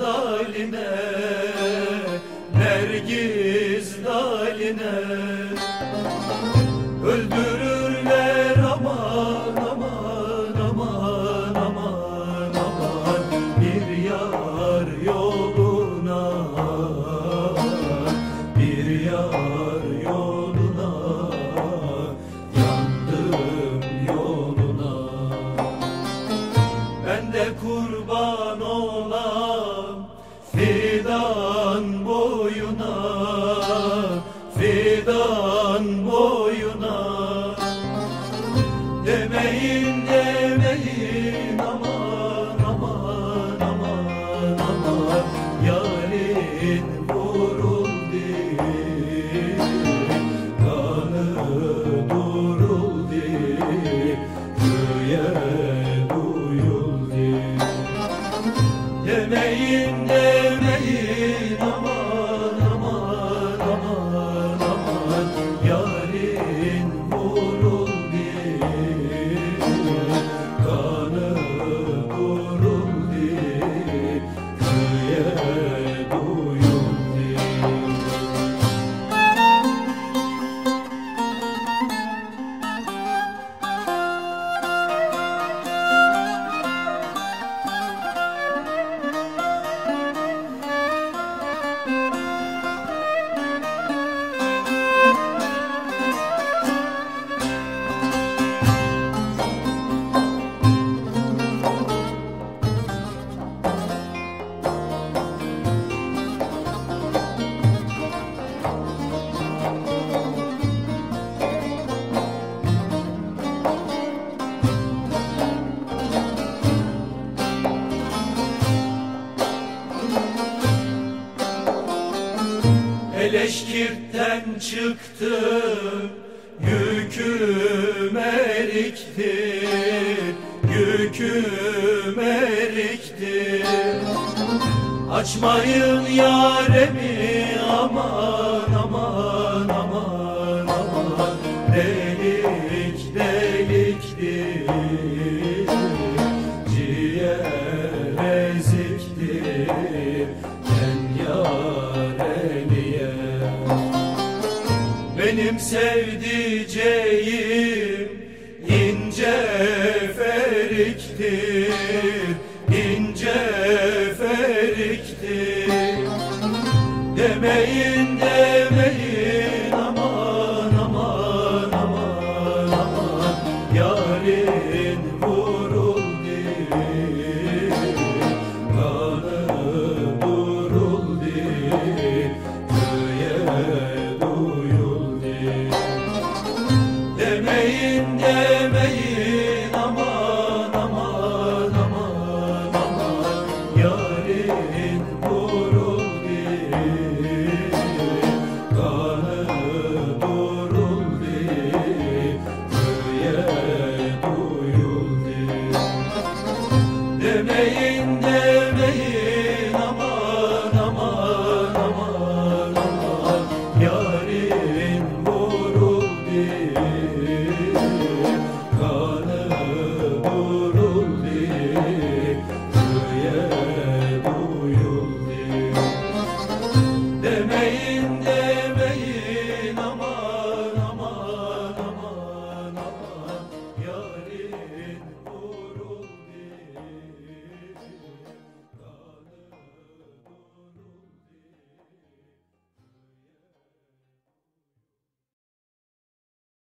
daline Nergiz daline Öldürürler aman aman aman Fidan boyuna Eleşkirtten çıktı Yüküm eriktir Yüküm eriktir Açmayın yaremi aman aman benim sevdiceğim ince feriktir, ince feriktir. Demeyin demeyin aman aman aman aman Yarin vuruldu demeyin demeyin. Aman aman aman aman. Yarın vuruldu kanı duruldu köye duyuldu Demeyin